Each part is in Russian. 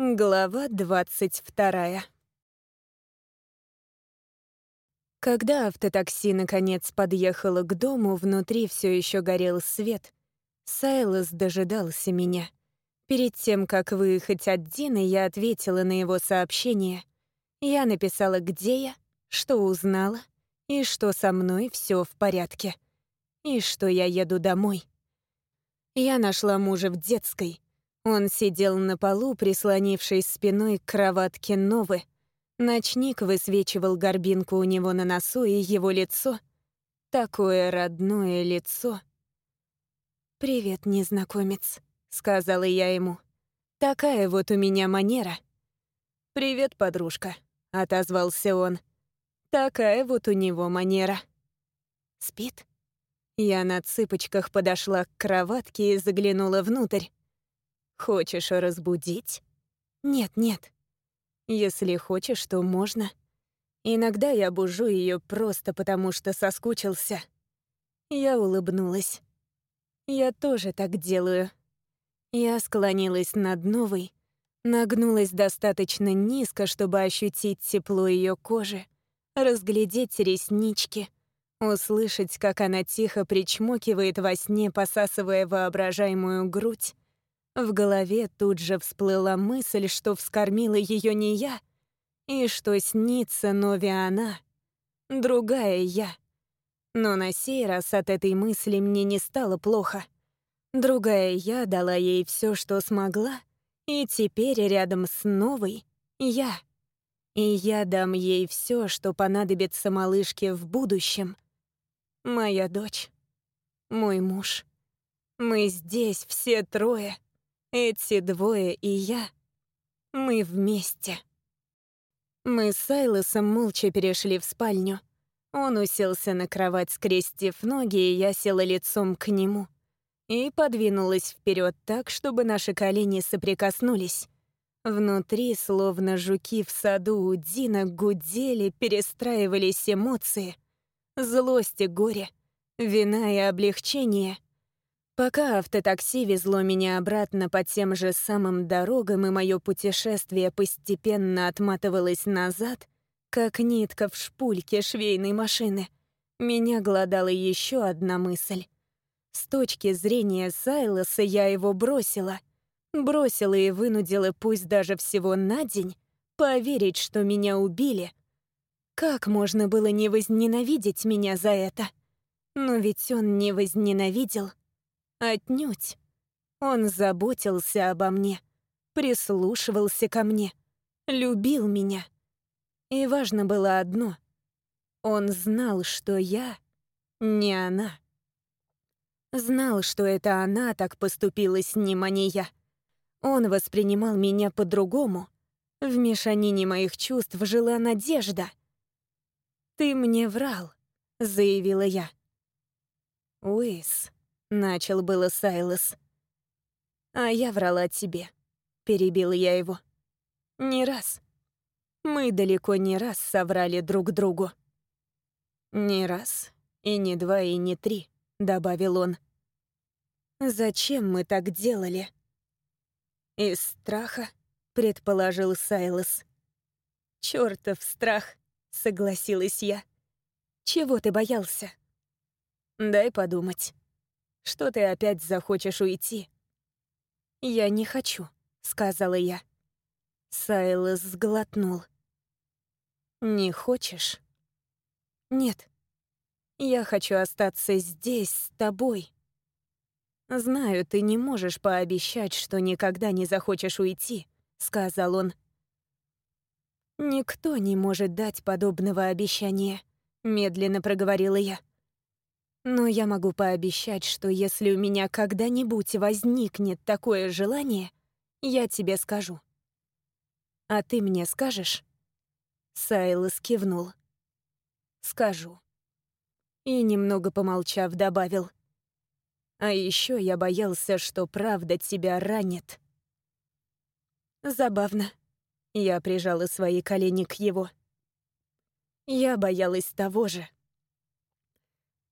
Глава двадцать вторая. Когда автотакси наконец подъехало к дому, внутри все еще горел свет. Сайлос дожидался меня. Перед тем, как выехать от Дины, я ответила на его сообщение. Я написала, где я, что узнала, и что со мной все в порядке, и что я еду домой. Я нашла мужа в детской — он сидел на полу, прислонившись спиной к кроватке Новы. Ночник высвечивал горбинку у него на носу и его лицо. Такое родное лицо. «Привет, незнакомец», — сказала я ему. «Такая вот у меня манера». «Привет, подружка», — отозвался он. «Такая вот у него манера». «Спит?» Я на цыпочках подошла к кроватке и заглянула внутрь. Хочешь разбудить? Нет, нет. Если хочешь, то можно. Иногда я бужу ее просто потому, что соскучился. Я улыбнулась. Я тоже так делаю. Я склонилась над новой, нагнулась достаточно низко, чтобы ощутить тепло ее кожи, разглядеть реснички, услышать, как она тихо причмокивает во сне, посасывая воображаемую грудь, в голове тут же всплыла мысль, что вскормила ее не я, и что снится Нови она, другая я. Но на сей раз от этой мысли мне не стало плохо. Другая я дала ей все, что смогла, и теперь рядом с новой я. И я дам ей все, что понадобится малышке в будущем. Моя дочь, мой муж. Мы здесь все трое — эти двое и я, мы вместе. Мы с Сайлосом молча перешли в спальню. Он уселся на кровать, скрестив ноги, и я села лицом к нему. И подвинулась вперед так, чтобы наши колени соприкоснулись. Внутри, словно жуки в саду у Дина, гудели, перестраивались эмоции. Злость и горе, вина и облегчение — Пока автотакси везло меня обратно по тем же самым дорогам, и мое путешествие постепенно отматывалось назад, как нитка в шпульке швейной машины, меня глодала еще одна мысль. С точки зрения Сайлоса я его бросила. Бросила и вынудила, пусть даже всего на день, поверить, что меня убили. Как можно было не возненавидеть меня за это? Но ведь он не возненавидел. Отнюдь. Он заботился обо мне, прислушивался ко мне, любил меня. И важно было одно. Он знал, что я не она. Знал, что это она так поступила с ним, а не я. Он воспринимал меня по-другому. В мешанине моих чувств жила надежда. «Ты мне врал», — заявила я. «Уис», Начал было Сайлос. «А я врала тебе», — перебил я его. «Не раз. Мы далеко не раз соврали друг другу». «Не раз, и не два, и не три», — добавил он. «Зачем мы так делали?» «Из страха», — предположил Сайлос. «Чёртов страх», — согласилась я. «Чего ты боялся?» «Дай подумать». Что ты опять захочешь уйти?» «Я не хочу», — сказала я. Сайлос сглотнул. «Не хочешь?» «Нет. Я хочу остаться здесь, с тобой. Знаю, ты не можешь пообещать, что никогда не захочешь уйти», — сказал он. «Никто не может дать подобного обещания», — медленно проговорила я. Но я могу пообещать, что если у меня когда-нибудь возникнет такое желание, я тебе скажу. А ты мне скажешь? Сайлос кивнул. Скажу. И немного помолчав, добавил. А еще я боялся, что правда тебя ранит. Забавно. Я прижала свои колени к его. Я боялась того же.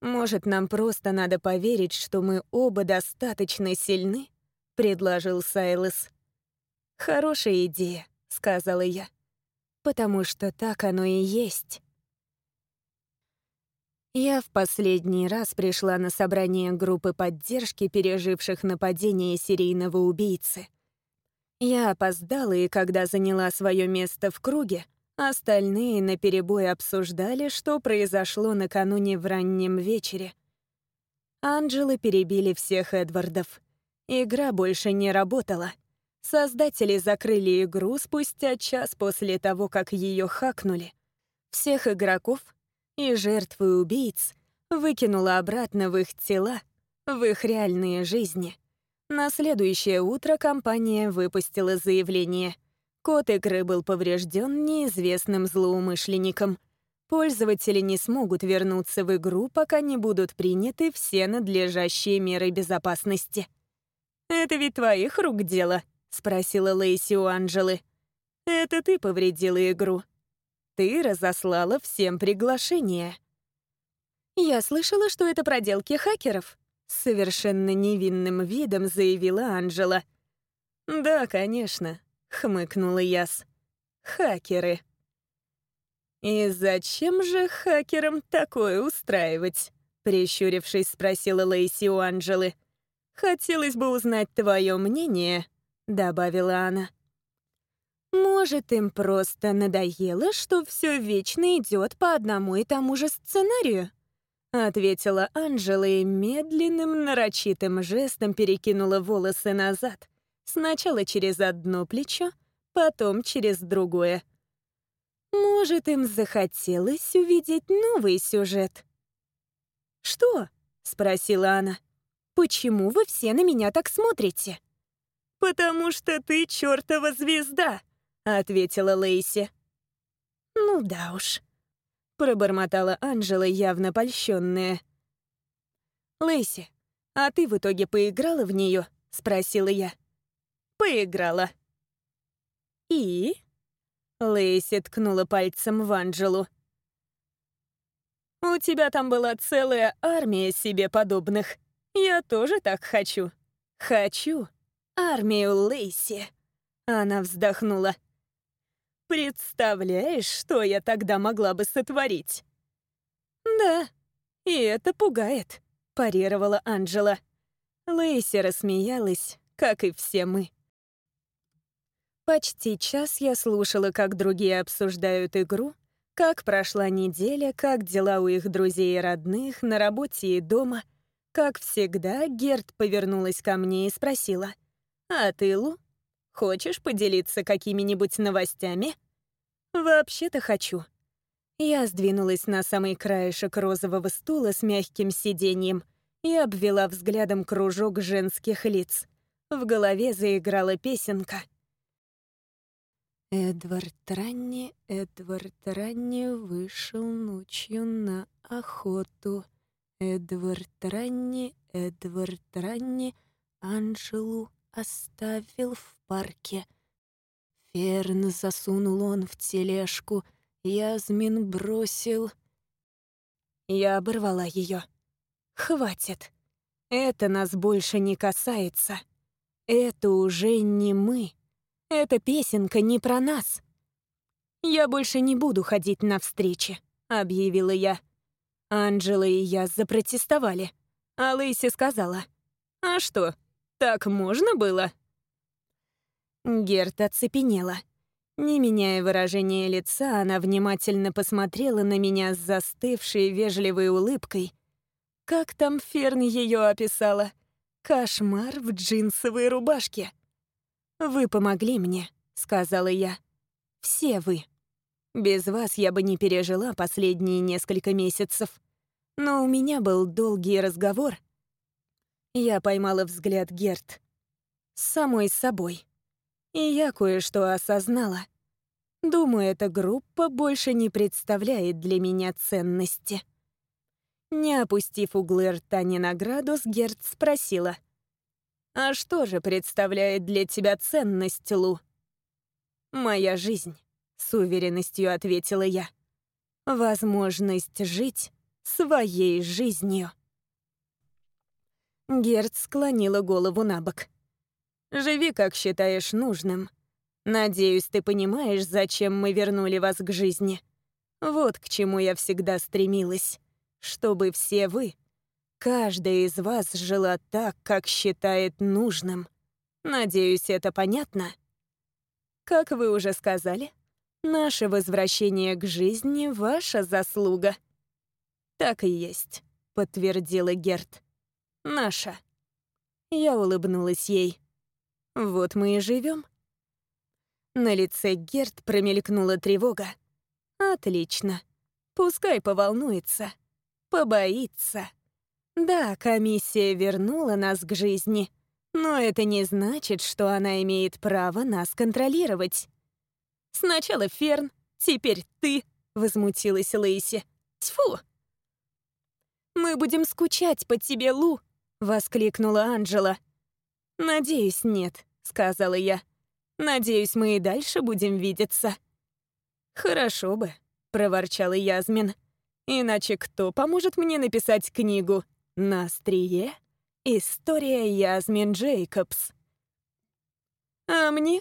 «Может, нам просто надо поверить, что мы оба достаточно сильны?» — предложил Сайлос. «Хорошая идея», — сказала я. «Потому что так оно и есть». Я в последний раз пришла на собрание группы поддержки переживших нападение серийного убийцы. Я опоздала, и когда заняла свое место в круге, остальные наперебой обсуждали, что произошло накануне в раннем вечере. Анджелы перебили всех Эдвардов. Игра больше не работала. Создатели закрыли игру спустя час после того, как ее хакнули. Всех игроков и жертвы убийц выкинула обратно в их тела, в их реальные жизни. На следующее утро компания выпустила заявление. Код игры был поврежден неизвестным злоумышленником. Пользователи не смогут вернуться в игру, пока не будут приняты все надлежащие меры безопасности. «Это ведь твоих рук дело?» — спросила Лейси у Анжелы. «Это ты повредила игру. Ты разослала всем приглашение». «Я слышала, что это проделки хакеров», — совершенно невинным видом заявила Анжела. «Да, конечно», — хмыкнула Яс. «Хакеры». «И зачем же хакерам такое устраивать?» — прищурившись, спросила Лейси у Анжелы. «Хотелось бы узнать твое мнение», — добавила она. Может, им просто надоело, что все вечно идет по одному и тому же сценарию? Ответила Анжела и медленным, нарочитым жестом перекинула волосы назад. Сначала через одно плечо, потом через другое. Может, им захотелось увидеть новый сюжет? «Что?» — спросила она. «Почему вы все на меня так смотрите?» «Потому что ты чертова звезда!» ответила Лейси. «Ну да уж», — пробормотала Анжела, явно польщенная. «Лейси, а ты в итоге поиграла в нее? спросила я. «Поиграла». «И?» — Лейси ткнула пальцем в Анжелу. «У тебя там была целая армия себе подобных. Я тоже так хочу. Хочу армию Лейси». Она вздохнула. Представляешь, что я тогда могла бы сотворить? Да, и это пугает, парировала Анжела. Лейси рассмеялась, как и все мы. Почти час я слушала, как другие обсуждают игру, как прошла неделя, как дела у их друзей и родных, на работе и дома. Как всегда, Герт повернулась ко мне и спросила, «А ты, Лу, Хочешь поделиться какими-нибудь новостями?» «Вообще-то хочу». Я сдвинулась на самый краешек розового стула с мягким сиденьем и обвела взглядом кружок женских лиц. В голове заиграла песенка. Эдвард Ранни, Эдвард Ранни вышел ночью на охоту. Эдвард Ранни, Эдвард Ранни Анжелу оставил в парке. Ферн засунул он в тележку, Язмин бросил... Я оборвала ее. «Хватит. Это нас больше не касается. Это уже не мы. Эта песенка не про нас. Я больше не буду ходить на встречи», — объявила я. Анджела и я запротестовали. А Лейси сказала, «А что, так можно было?» Герта оцепенела. Не меняя выражения лица, она внимательно посмотрела на меня с застывшей вежливой улыбкой. Как там Ферн ее описала? Кошмар в джинсовой рубашке. «Вы помогли мне», — сказала я. «Все вы. Без вас я бы не пережила последние несколько месяцев. Но у меня был долгий разговор, я поймала взгляд Герт. С самой собой. И я кое-что осознала. Думаю, эта группа больше не представляет для меня ценности. Не опустив углы рта ни на градус, Герт спросила. «А что же представляет для тебя ценность, Лу?» «Моя жизнь», — с уверенностью ответила я. «Возможность жить своей жизнью». Герц склонила голову на бок. «Живи, как считаешь нужным. Надеюсь, ты понимаешь, зачем мы вернули вас к жизни. Вот к чему я всегда стремилась. Чтобы все вы, каждая из вас жила так, как считает нужным. Надеюсь, это понятно? Как вы уже сказали, наше возвращение к жизни — ваша заслуга. Так и есть, подтвердила Герт. Наша. Я улыбнулась ей. Вот мы и живем. На лице Герт промелькнула тревога. Отлично. Пускай поволнуется. Побоится. Да, комиссия вернула нас к жизни, но это не значит, что она имеет право нас контролировать. Сначала Ферн, теперь ты, возмутилась Лейси. Тьфу! Мы будем скучать по тебе, Лу, воскликнула Анжела. Надеюсь, нет, сказала я. Надеюсь, мы и дальше будем видеться. Хорошо бы, проворчала Язмин. Иначе кто поможет мне написать книгу «На острие. История Язмин Джейкобс»? А мне?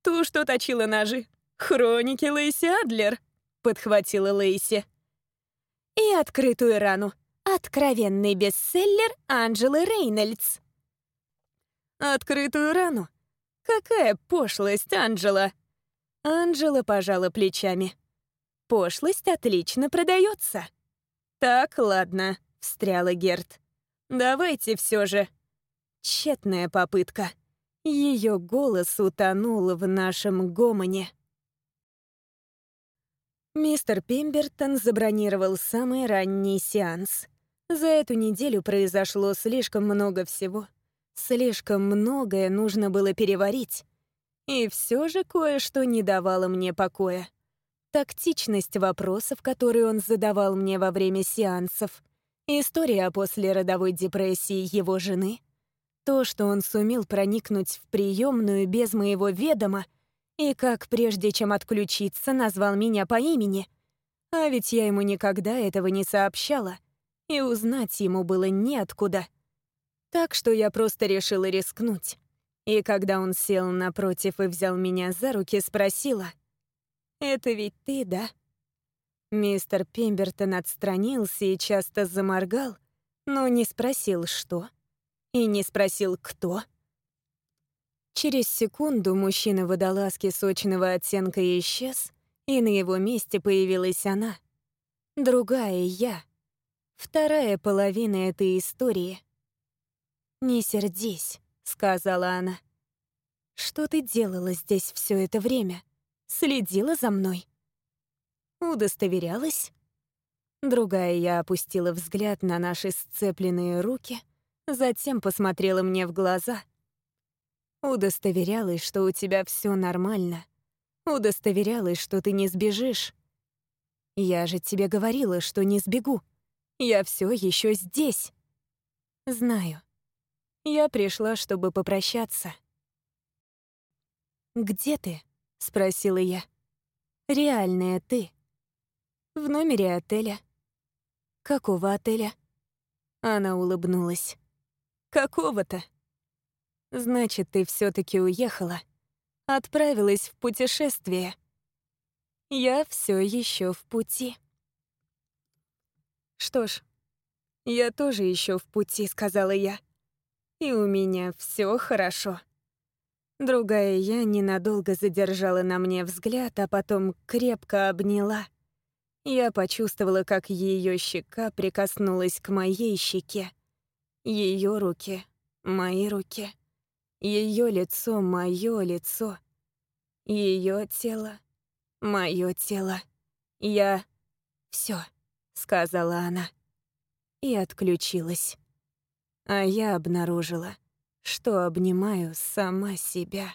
Ту, что точила ножи. Хроники Лейси Адлер, подхватила Лейси. И открытую рану. Откровенный бестселлер Анджелы Рейнольдс. Открытую рану? Какая пошлость, Анджела! Анджела пожала плечами. Пошлость отлично продается. Так, ладно, встряла Герт. Давайте все же. Тщетная попытка. Ее голос утонул в нашем гомоне. Мистер Пембертон забронировал самый ранний сеанс. За эту неделю произошло слишком много всего. Слишком многое нужно было переварить. И все же кое-что не давало мне покоя тактичность вопросов, которые он задавал мне во время сеансов, история о послеродовой депрессии его жены, то, что он сумел проникнуть в приемную без моего ведома и как, прежде чем отключиться, назвал меня по имени. А ведь я ему никогда этого не сообщала, и узнать ему было неоткуда. Так что я просто решила рискнуть. И когда он сел напротив и взял меня за руки, спросила — это ведь ты, да?» Мистер Пембертон отстранился и часто заморгал, но не спросил, что. И не спросил, кто. Через секунду мужчина в водолазке сочного оттенка исчез, и на его месте появилась она. Другая я. Вторая половина этой истории. «Не сердись», — сказала она. «Что ты делала здесь все это время?» следила за мной. Удостоверялась. Другая я опустила взгляд на наши сцепленные руки, затем посмотрела мне в глаза. Удостоверялась, что у тебя все нормально. Удостоверялась, что ты не сбежишь. Я же тебе говорила, что не сбегу. Я все еще здесь. Знаю. Я пришла, чтобы попрощаться. Где ты? — спросила я. «Реальная ты. В номере отеля». «Какого отеля?» Она улыбнулась. «Какого-то?» «Значит, ты все таки уехала. Отправилась в путешествие. Я все еще в пути». «Что ж, я тоже еще в пути», — сказала я. «И у меня все хорошо». Другая я ненадолго задержала на мне взгляд, а потом крепко обняла. Я почувствовала, как ее щека прикоснулась к моей щеке. Ее руки — мои руки. Ее лицо — мое лицо. Ее тело — мое тело. Я... все, сказала она. И отключилась. А я обнаружила, что обнимаю сама себя.